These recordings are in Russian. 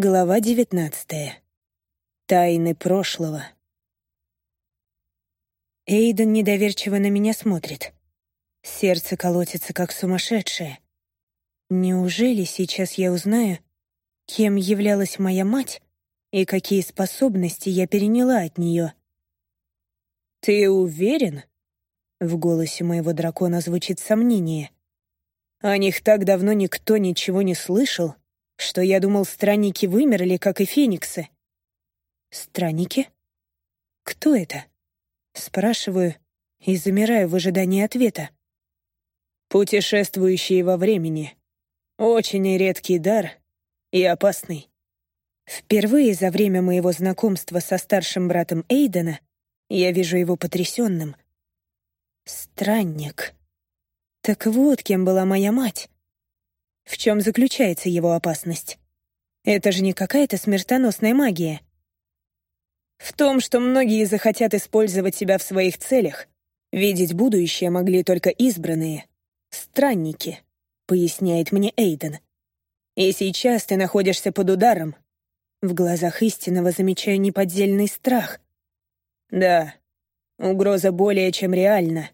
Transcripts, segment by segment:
Глава девятнадцатая. Тайны прошлого. Эйден недоверчиво на меня смотрит. Сердце колотится, как сумасшедшее. Неужели сейчас я узнаю, кем являлась моя мать и какие способности я переняла от нее? «Ты уверен?» В голосе моего дракона звучит сомнение. О них так давно никто ничего не слышал, что я думал, странники вымерли, как и фениксы. Странники? Кто это? Спрашиваю и замираю в ожидании ответа. Путешествующие во времени. Очень редкий дар и опасный. Впервые за время моего знакомства со старшим братом Эйдена я вижу его потрясенным. Странник. Так вот, кем была моя мать. В чем заключается его опасность? Это же не какая-то смертоносная магия. В том, что многие захотят использовать себя в своих целях. Видеть будущее могли только избранные. Странники, поясняет мне Эйден. И сейчас ты находишься под ударом. В глазах истинного замечаю неподдельный страх. Да, угроза более чем реальна.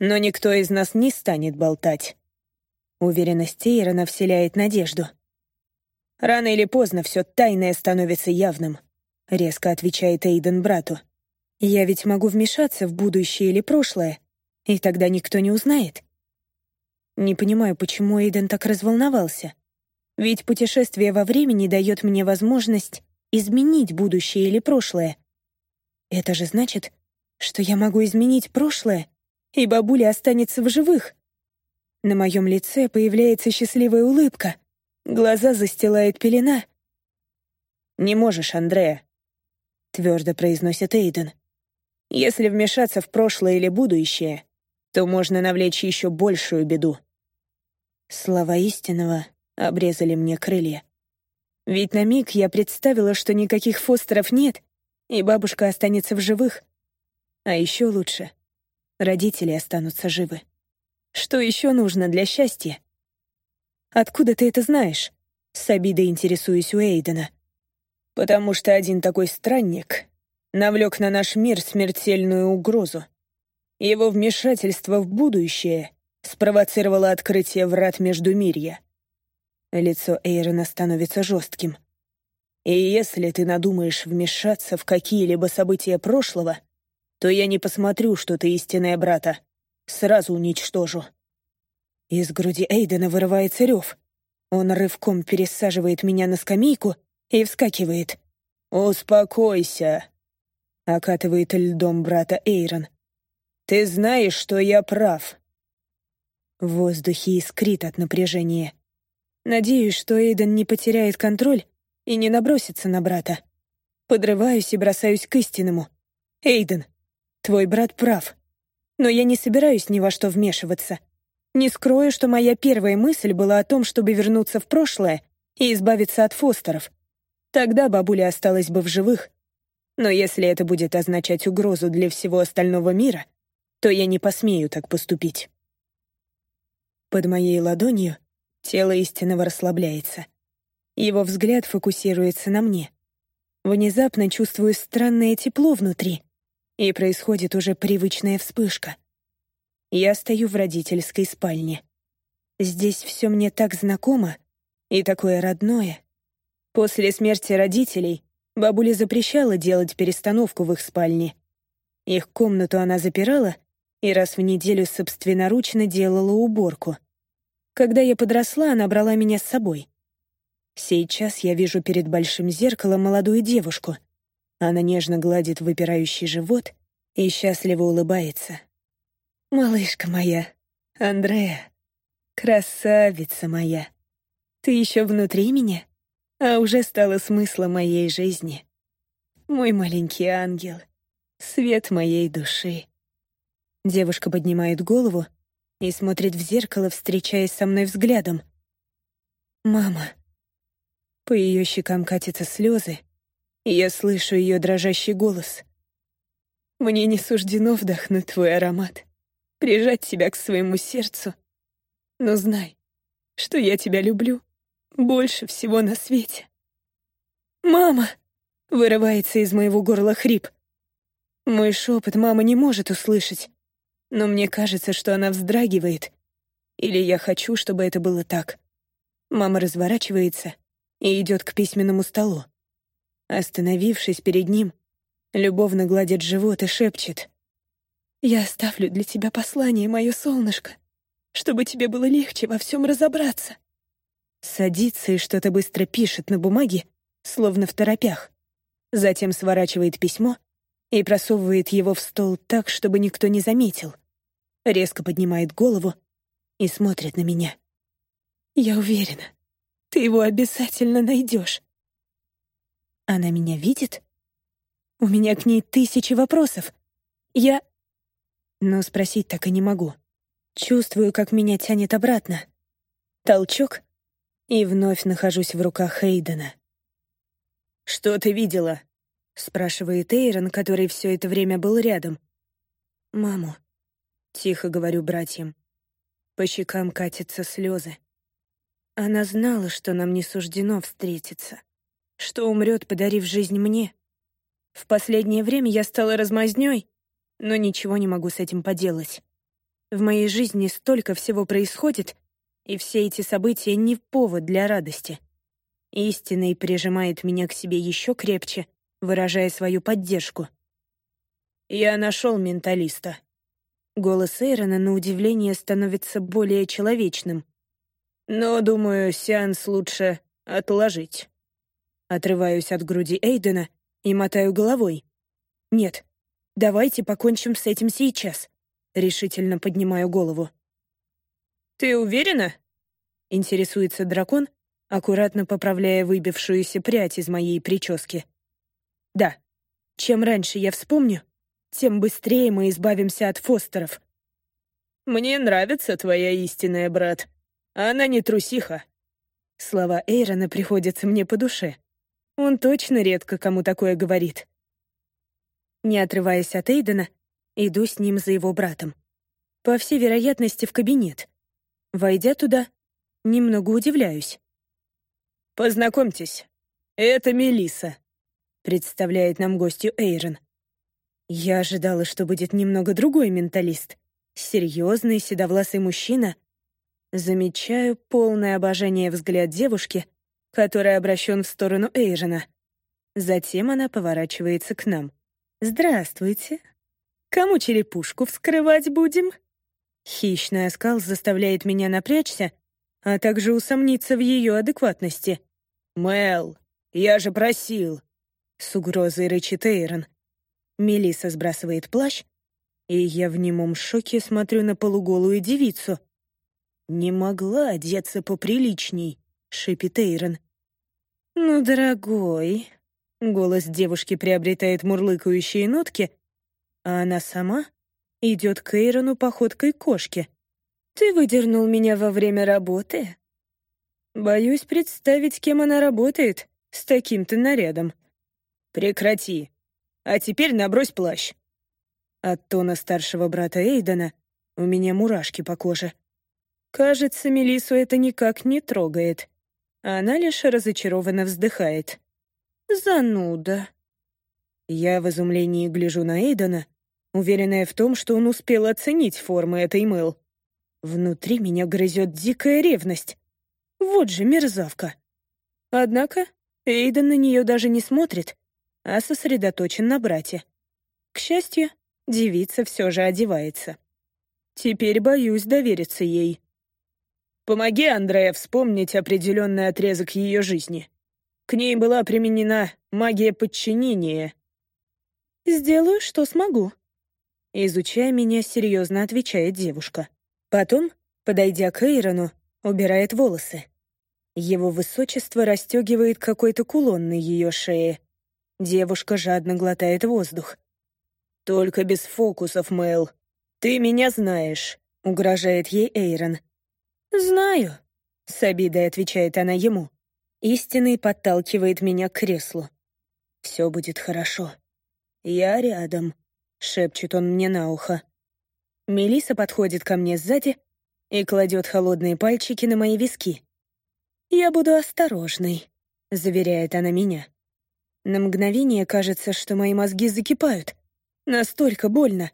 Но никто из нас не станет болтать. Уверенность Эйрона вселяет надежду. «Рано или поздно все тайное становится явным», — резко отвечает Эйден брату. «Я ведь могу вмешаться в будущее или прошлое, и тогда никто не узнает». Не понимаю, почему Эйден так разволновался. Ведь путешествие во времени дает мне возможность изменить будущее или прошлое. Это же значит, что я могу изменить прошлое, и бабуля останется в живых. На моем лице появляется счастливая улыбка. Глаза застилает пелена. «Не можешь, Андрея», — твердо произносит Эйден. «Если вмешаться в прошлое или будущее, то можно навлечь еще большую беду». Слова истинного обрезали мне крылья. Ведь на миг я представила, что никаких фостеров нет, и бабушка останется в живых. А еще лучше — родители останутся живы. Что еще нужно для счастья? Откуда ты это знаешь? С обидой интересуюсь у Эйдена. Потому что один такой странник навлек на наш мир смертельную угрозу. Его вмешательство в будущее спровоцировало открытие врат Междумирья. Лицо Эйрона становится жестким. И если ты надумаешь вмешаться в какие-либо события прошлого, то я не посмотрю, что ты истинная брата. Сразу уничтожу». Из груди Эйдена вырывается рев. Он рывком пересаживает меня на скамейку и вскакивает. «Успокойся», — окатывает льдом брата Эйрон. «Ты знаешь, что я прав». В воздухе искрит от напряжения. Надеюсь, что Эйден не потеряет контроль и не набросится на брата. Подрываюсь и бросаюсь к истинному. «Эйден, твой брат прав. Но я не собираюсь ни во что вмешиваться. Не скрою, что моя первая мысль была о том, чтобы вернуться в прошлое и избавиться от Фостеров. Тогда бабуля осталась бы в живых. Но если это будет означать угрозу для всего остального мира, то я не посмею так поступить. Под моей ладонью тело истинного расслабляется. Его взгляд фокусируется на мне. Внезапно чувствую странное тепло внутри — и происходит уже привычная вспышка. Я стою в родительской спальне. Здесь все мне так знакомо и такое родное. После смерти родителей бабуля запрещала делать перестановку в их спальне. Их комнату она запирала и раз в неделю собственноручно делала уборку. Когда я подросла, она брала меня с собой. Сейчас я вижу перед большим зеркалом молодую девушку — она нежно гладит выпирающий живот и счастливо улыбается. «Малышка моя, Андрея, красавица моя, ты еще внутри меня, а уже стала смыслом моей жизни. Мой маленький ангел, свет моей души». Девушка поднимает голову и смотрит в зеркало, встречаясь со мной взглядом. «Мама». По ее щекам катятся слезы, я слышу ее дрожащий голос. Мне не суждено вдохнуть твой аромат, прижать тебя к своему сердцу. Но знай, что я тебя люблю больше всего на свете. «Мама!» — вырывается из моего горла хрип. Мой шепот мама не может услышать, но мне кажется, что она вздрагивает. Или я хочу, чтобы это было так. Мама разворачивается и идет к письменному столу. Остановившись перед ним, любовно гладит живот и шепчет. «Я оставлю для тебя послание, мое солнышко, чтобы тебе было легче во всем разобраться». Садится и что-то быстро пишет на бумаге, словно в торопях. Затем сворачивает письмо и просовывает его в стол так, чтобы никто не заметил. Резко поднимает голову и смотрит на меня. «Я уверена, ты его обязательно найдешь. Она меня видит? У меня к ней тысячи вопросов. Я... Но спросить так и не могу. Чувствую, как меня тянет обратно. Толчок, и вновь нахожусь в руках Эйдена. «Что ты видела?» — спрашивает Эйрон, который все это время был рядом. «Маму», — тихо говорю братьям. По щекам катятся слезы. Она знала, что нам не суждено встретиться что умрет, подарив жизнь мне. В последнее время я стала размазнёй, но ничего не могу с этим поделать. В моей жизни столько всего происходит, и все эти события не повод для радости. Истинный прижимает меня к себе еще крепче, выражая свою поддержку. «Я нашел менталиста». Голос Эйрона на удивление становится более человечным. «Но, думаю, сеанс лучше отложить». Отрываюсь от груди Эйдена и мотаю головой. «Нет, давайте покончим с этим сейчас», — решительно поднимаю голову. «Ты уверена?» — интересуется дракон, аккуратно поправляя выбившуюся прядь из моей прически. «Да, чем раньше я вспомню, тем быстрее мы избавимся от Фостеров». «Мне нравится твоя истинная, брат. Она не трусиха». Слова Эйрона приходятся мне по душе. Он точно редко кому такое говорит. Не отрываясь от Эйдена, иду с ним за его братом. По всей вероятности, в кабинет. Войдя туда, немного удивляюсь. «Познакомьтесь, это Мелиса, представляет нам гостью Эйрон. Я ожидала, что будет немного другой менталист. Серьезный, седовласый мужчина. Замечаю полное обожание взгляд девушки — который обращен в сторону Эйжена. Затем она поворачивается к нам. «Здравствуйте. Кому черепушку вскрывать будем?» Хищный оскал заставляет меня напрячься, а также усомниться в ее адекватности. «Мэл, я же просил!» С угрозой рычит Эйрон. Мелисса сбрасывает плащ, и я в немом шоке смотрю на полуголую девицу. «Не могла одеться поприличней», — шипит Эйрон. «Ну, дорогой...» — голос девушки приобретает мурлыкающие нотки, а она сама идет к Эйрону походкой кошки. «Ты выдернул меня во время работы?» Боюсь представить, кем она работает с таким-то нарядом. «Прекрати. А теперь набрось плащ». От тона старшего брата Эйдена у меня мурашки по коже. Кажется, Мелису это никак не трогает. Она лишь разочарованно вздыхает. «Зануда». Я в изумлении гляжу на Эйдена, уверенная в том, что он успел оценить формы этой мыл. Внутри меня грызет дикая ревность. Вот же мерзавка. Однако Эйден на нее даже не смотрит, а сосредоточен на брате. К счастью, девица все же одевается. Теперь боюсь довериться ей. Помоги Андрея вспомнить определенный отрезок ее жизни. К ней была применена магия подчинения. «Сделаю, что смогу», — изучая меня, серьезно отвечает девушка. Потом, подойдя к Эйрону, убирает волосы. Его высочество расстегивает какой-то кулон на ее шее. Девушка жадно глотает воздух. «Только без фокусов, Мэл. Ты меня знаешь», — угрожает ей Эйрон. «Знаю», — с обидой отвечает она ему. Истинный подталкивает меня к креслу. «Все будет хорошо. Я рядом», — шепчет он мне на ухо. Мелиса подходит ко мне сзади и кладет холодные пальчики на мои виски. «Я буду осторожной», — заверяет она меня. На мгновение кажется, что мои мозги закипают. Настолько больно.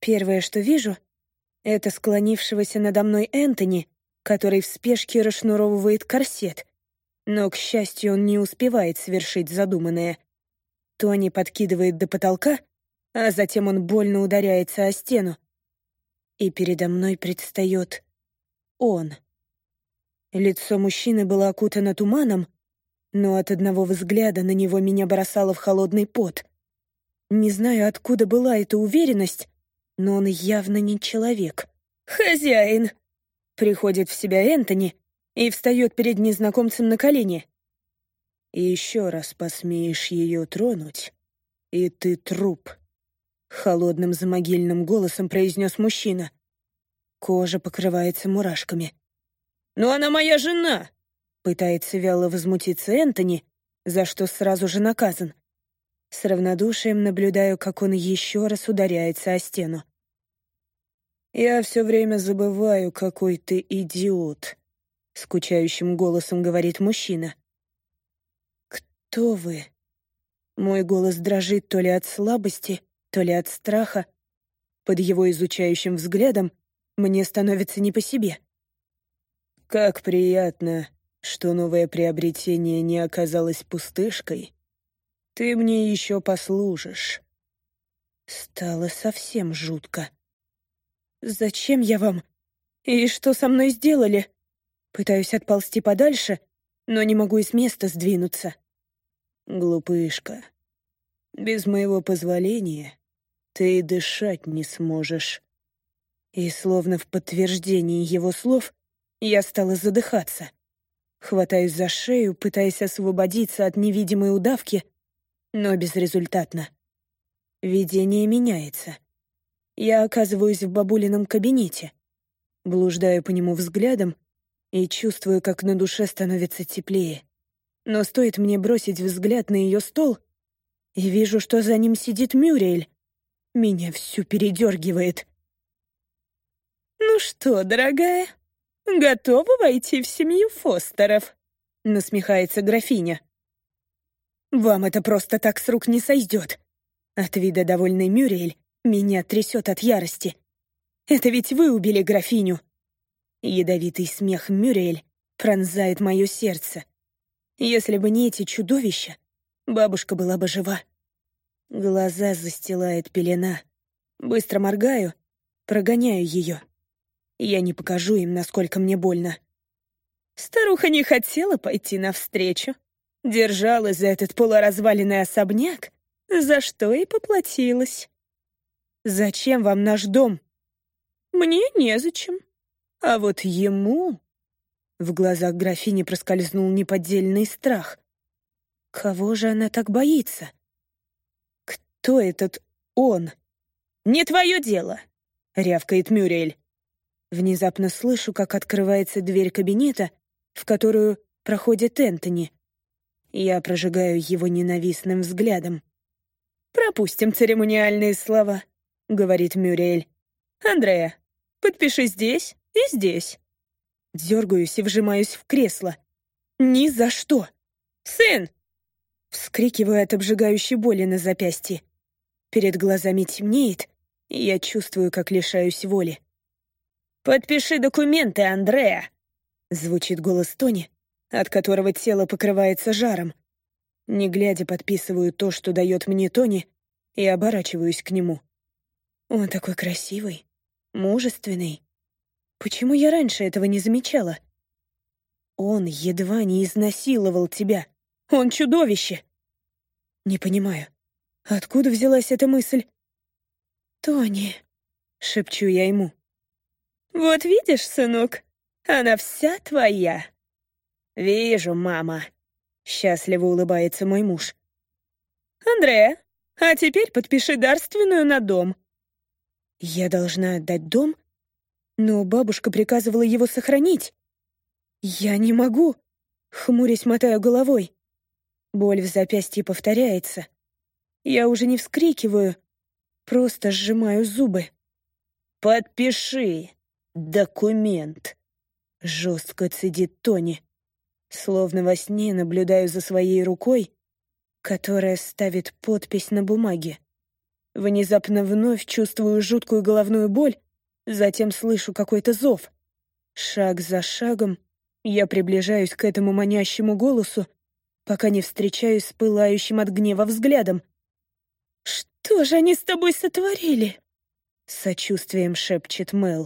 Первое, что вижу, это склонившегося надо мной Энтони, который в спешке расшнуровывает корсет. Но, к счастью, он не успевает совершить задуманное. Тони подкидывает до потолка, а затем он больно ударяется о стену. И передо мной предстает он. Лицо мужчины было окутано туманом, но от одного взгляда на него меня бросало в холодный пот. Не знаю, откуда была эта уверенность, но он явно не человек. «Хозяин!» Приходит в себя Энтони и встает перед незнакомцем на колени. «И еще раз посмеешь ее тронуть, и ты труп», — холодным замогильным голосом произнес мужчина. Кожа покрывается мурашками. «Но она моя жена!» — пытается вяло возмутиться Энтони, за что сразу же наказан. С равнодушием наблюдаю, как он еще раз ударяется о стену. «Я все время забываю, какой ты идиот», — скучающим голосом говорит мужчина. «Кто вы?» Мой голос дрожит то ли от слабости, то ли от страха. Под его изучающим взглядом мне становится не по себе. «Как приятно, что новое приобретение не оказалось пустышкой. Ты мне еще послужишь». Стало совсем жутко. «Зачем я вам? И что со мной сделали?» Пытаюсь отползти подальше, но не могу и с места сдвинуться. «Глупышка, без моего позволения ты и дышать не сможешь». И словно в подтверждении его слов я стала задыхаться. Хватаюсь за шею, пытаясь освободиться от невидимой удавки, но безрезультатно. Видение меняется. Я оказываюсь в бабулином кабинете. Блуждаю по нему взглядом и чувствую, как на душе становится теплее. Но стоит мне бросить взгляд на ее стол, и вижу, что за ним сидит Мюриэль. Меня всю передергивает. «Ну что, дорогая, готова войти в семью Фостеров?» — насмехается графиня. «Вам это просто так с рук не сойдет». От вида довольной Мюриэль меня трясет от ярости. Это ведь вы убили графиню. Ядовитый смех Мюриэль пронзает мое сердце. Если бы не эти чудовища, бабушка была бы жива. Глаза застилает пелена. Быстро моргаю, прогоняю ее. Я не покажу им, насколько мне больно. Старуха не хотела пойти навстречу. Держалась за этот полуразваленный особняк, за что и поплатилась. Зачем вам наш дом? Мне незачем. А вот ему... В глазах графини проскользнул неподдельный страх. Кого же она так боится? Кто этот он? «Не твое дело!» — рявкает Мюрель. Внезапно слышу, как открывается дверь кабинета, в которую проходит Энтони. Я прожигаю его ненавистным взглядом. «Пропустим церемониальные слова. — говорит Мюрель. «Андрея, подпиши здесь и здесь». Дергаюсь и вжимаюсь в кресло. «Ни за что!» «Сын!» Вскрикиваю от обжигающей боли на запястье. Перед глазами темнеет, и я чувствую, как лишаюсь воли. «Подпиши документы, Андрея!» Звучит голос Тони, от которого тело покрывается жаром. Не глядя, подписываю то, что дает мне Тони, и оборачиваюсь к нему. Он такой красивый, мужественный. Почему я раньше этого не замечала? Он едва не изнасиловал тебя. Он чудовище. Не понимаю, откуда взялась эта мысль? «Тони», — шепчу я ему. «Вот видишь, сынок, она вся твоя». «Вижу, мама», — счастливо улыбается мой муж. «Андрея, а теперь подпиши дарственную на дом. Я должна отдать дом, но бабушка приказывала его сохранить. Я не могу, хмурясь мотаю головой. Боль в запястье повторяется. Я уже не вскрикиваю, просто сжимаю зубы. «Подпиши документ», — жестко цедит Тони. Словно во сне наблюдаю за своей рукой, которая ставит подпись на бумаге. Внезапно вновь чувствую жуткую головную боль, затем слышу какой-то зов. Шаг за шагом я приближаюсь к этому манящему голосу, пока не встречаюсь с пылающим от гнева взглядом. «Что же они с тобой сотворили?» — сочувствием шепчет Мэл.